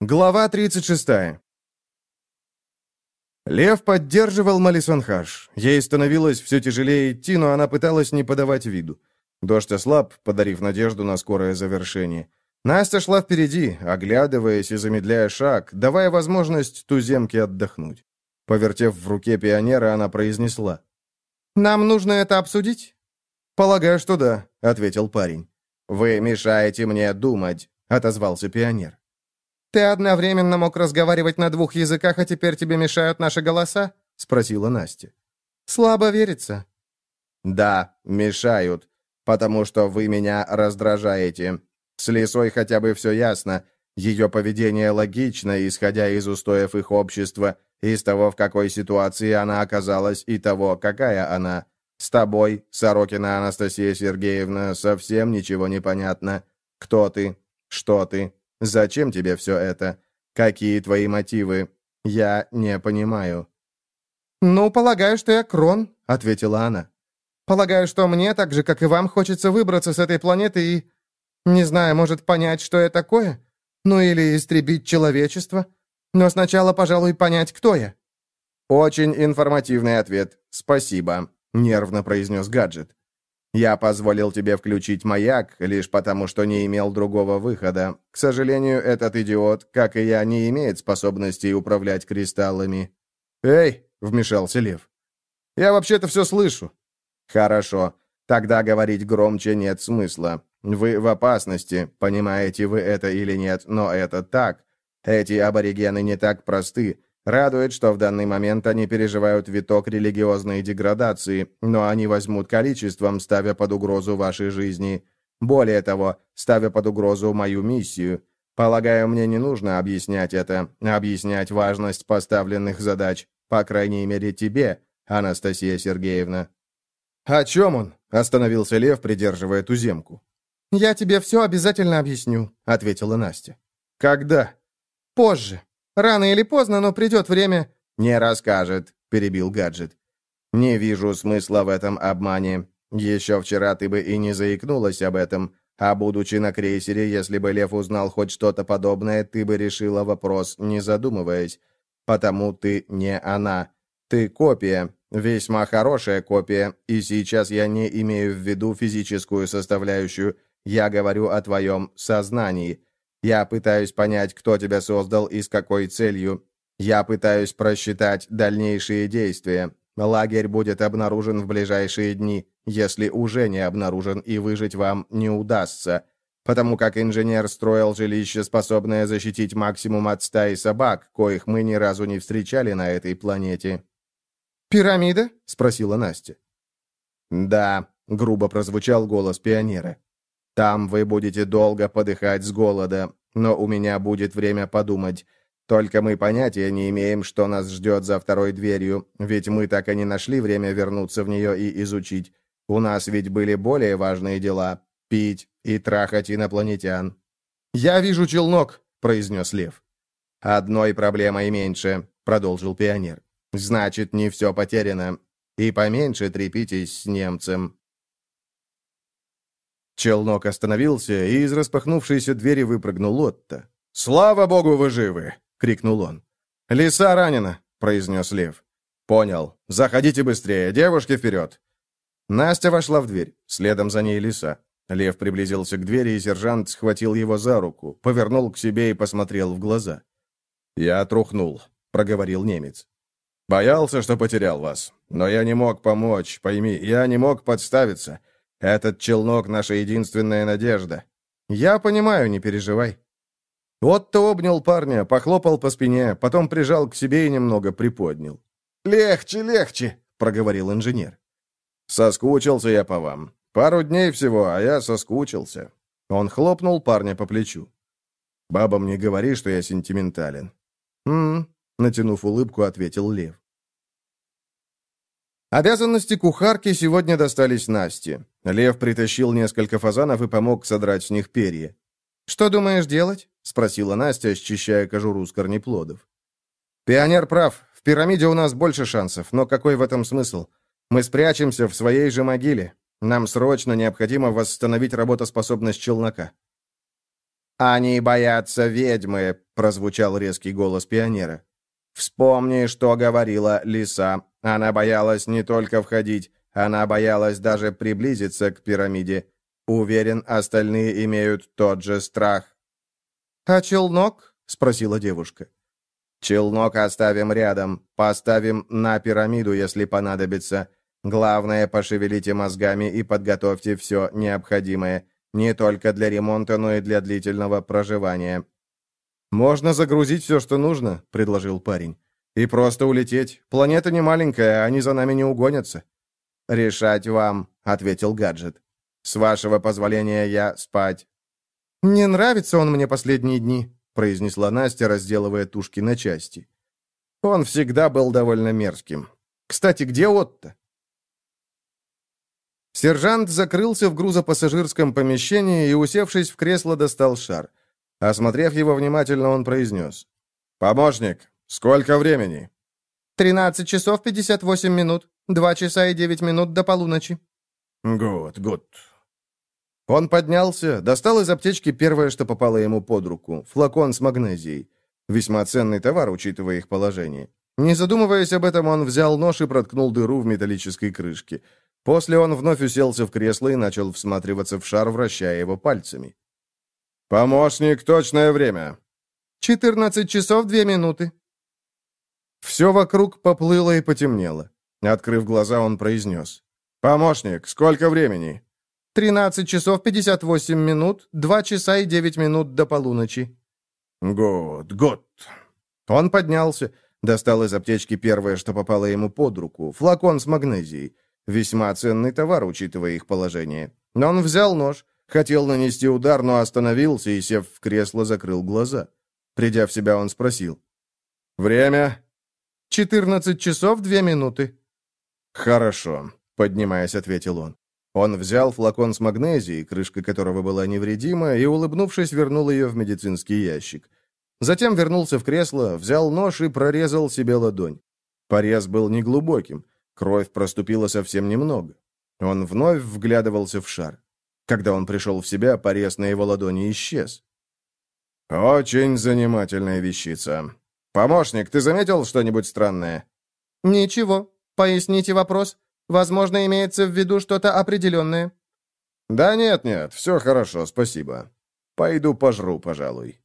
Глава 36. Лев поддерживал Малисонхаш. Ей становилось все тяжелее идти, но она пыталась не подавать виду. Дождь ослаб, подарив надежду на скорое завершение. Настя шла впереди, оглядываясь и замедляя шаг, давая возможность туземке отдохнуть. Повертев в руке пионера, она произнесла. «Нам нужно это обсудить?» «Полагаю, что да», — ответил парень. «Вы мешаете мне думать», — отозвался пионер. «Ты одновременно мог разговаривать на двух языках, а теперь тебе мешают наши голоса?» — спросила Настя. «Слабо верится». «Да, мешают, потому что вы меня раздражаете. С Лисой хотя бы все ясно. Ее поведение логично, исходя из устоев их общества, из того, в какой ситуации она оказалась, и того, какая она. С тобой, Сорокина Анастасия Сергеевна, совсем ничего не понятно. Кто ты? Что ты? Зачем тебе все это? Какие твои мотивы? Я не понимаю». «Ну, полагаю, что я Крон», — ответила она. «Полагаю, что мне, так же, как и вам, хочется выбраться с этой планеты и... Не знаю, может, понять, что я такое? Ну, или истребить человечество? Но сначала, пожалуй, понять, кто я». «Очень информативный ответ. Спасибо», — нервно произнес гаджет. Я позволил тебе включить маяк, лишь потому, что не имел другого выхода. К сожалению, этот идиот, как и я, не имеет способности управлять кристаллами». «Эй!» — вмешался Лев. «Я вообще-то все слышу». «Хорошо. Тогда говорить громче нет смысла. Вы в опасности, понимаете вы это или нет, но это так. Эти аборигены не так просты. Радует, что в данный момент они переживают виток религиозной деградации, но они возьмут количеством, ставя под угрозу вашей жизни. Более того, ставя под угрозу мою миссию. Полагаю, мне не нужно объяснять это, объяснять важность поставленных задач, по крайней мере тебе, Анастасия Сергеевна. «О чем он?» — остановился Лев, придерживая туземку. «Я тебе все обязательно объясню», — ответила Настя. «Когда?» «Позже. Рано или поздно, но придет время...» «Не расскажет», — перебил гаджет. «Не вижу смысла в этом обмане. Еще вчера ты бы и не заикнулась об этом, а будучи на крейсере, если бы Лев узнал хоть что-то подобное, ты бы решила вопрос, не задумываясь. Потому ты не она. Ты копия, весьма хорошая копия, и сейчас я не имею в виду физическую составляющую, я говорю о твоем сознании». Я пытаюсь понять, кто тебя создал и с какой целью. Я пытаюсь просчитать дальнейшие действия. Лагерь будет обнаружен в ближайшие дни, если уже не обнаружен, и выжить вам не удастся. Потому как инженер строил жилище, способное защитить максимум от стаи собак, коих мы ни разу не встречали на этой планете. «Пирамида?» — спросила Настя. «Да», — грубо прозвучал голос пионера. Там вы будете долго подыхать с голода, но у меня будет время подумать. Только мы понятия не имеем, что нас ждет за второй дверью, ведь мы так и не нашли время вернуться в нее и изучить. У нас ведь были более важные дела — пить и трахать инопланетян». «Я вижу челнок», — произнес Лев. «Одной проблемой меньше», — продолжил пионер. «Значит, не все потеряно. И поменьше трепитесь с немцем. Челнок остановился, и из распахнувшейся двери выпрыгнул Отто. «Слава богу, вы живы!» — крикнул он. «Лиса ранена!» — произнес Лев. «Понял. Заходите быстрее. Девушки, вперед!» Настя вошла в дверь. Следом за ней лиса. Лев приблизился к двери, и сержант схватил его за руку, повернул к себе и посмотрел в глаза. «Я трухнул», — проговорил немец. «Боялся, что потерял вас. Но я не мог помочь, пойми, я не мог подставиться. Этот челнок — наша единственная надежда. Я понимаю, не переживай». Отто обнял парня, похлопал по спине, потом прижал к себе и немного приподнял. «Легче, легче», — проговорил инженер. «Соскучился я по вам. Пару дней всего, а я соскучился». Он хлопнул парня по плечу. «Бабам не говори, что я сентиментален». «М-м», натянув улыбку, ответил Лев. Обязанности кухарки сегодня достались Насте. Лев притащил несколько фазанов и помог содрать с них перья. «Что думаешь делать?» — спросила Настя, счищая кожуру с корнеплодов. «Пионер прав. В пирамиде у нас больше шансов, но какой в этом смысл? Мы спрячемся в своей же могиле. Нам срочно необходимо восстановить работоспособность челнока». «Они боятся ведьмы», — прозвучал резкий голос пионера. «Вспомни, что говорила лиса. Она боялась не только входить, она боялась даже приблизиться к пирамиде. Уверен, остальные имеют тот же страх». «А челнок?» — спросила девушка. «Челнок оставим рядом, поставим на пирамиду, если понадобится. Главное, пошевелите мозгами и подготовьте все необходимое, не только для ремонта, но и для длительного проживания». «Можно загрузить все, что нужно», — предложил парень. «И просто улететь. Планета не маленькая, они за нами не угонятся». «Решать вам», — ответил гаджет. «С вашего позволения я спать». «Не нравится он мне последние дни», — произнесла Настя, разделывая тушки на части. Он всегда был довольно мерзким. Кстати, где Отто? Сержант закрылся в грузопассажирском помещении и, усевшись в кресло, достал шар. Осмотрев его внимательно, он произнес. «Помощник, сколько времени?» «Тринадцать часов пятьдесят восемь минут. Два часа и девять минут до полуночи». «Гуд, гуд». Он поднялся, достал из аптечки первое, что попало ему под руку — флакон с магнезией. Весьма ценный товар, учитывая их положение. Не задумываясь об этом, он взял нож и проткнул дыру в металлической крышке. После он вновь уселся в кресло и начал всматриваться в шар, вращая его пальцами. «Помощник, точное время!» «Четырнадцать часов две минуты». Все вокруг поплыло и потемнело. Открыв глаза, он произнес. «Помощник, сколько времени?» «Тринадцать часов пятьдесят восемь минут, два часа и девять минут до полуночи». «Год, год». Он поднялся, достал из аптечки первое, что попало ему под руку, флакон с магнезией. Весьма ценный товар, учитывая их положение. Но он взял нож, хотел нанести удар, но остановился и, сев в кресло, закрыл глаза. Придя в себя, он спросил. «Время?» «Четырнадцать часов две минуты». «Хорошо», — поднимаясь, ответил он. Он взял флакон с магнезией, крышка которого была невредима, и, улыбнувшись, вернул ее в медицинский ящик. Затем вернулся в кресло, взял нож и прорезал себе ладонь. Порез был неглубоким. Кровь проступила совсем немного. Он вновь вглядывался в шар. Когда он пришел в себя, порез на его ладони исчез. «Очень занимательная вещица. Помощник, ты заметил что-нибудь странное?» «Ничего. Поясните вопрос. Возможно, имеется в виду что-то определенное». «Да нет-нет, все хорошо, спасибо. Пойду пожру, пожалуй».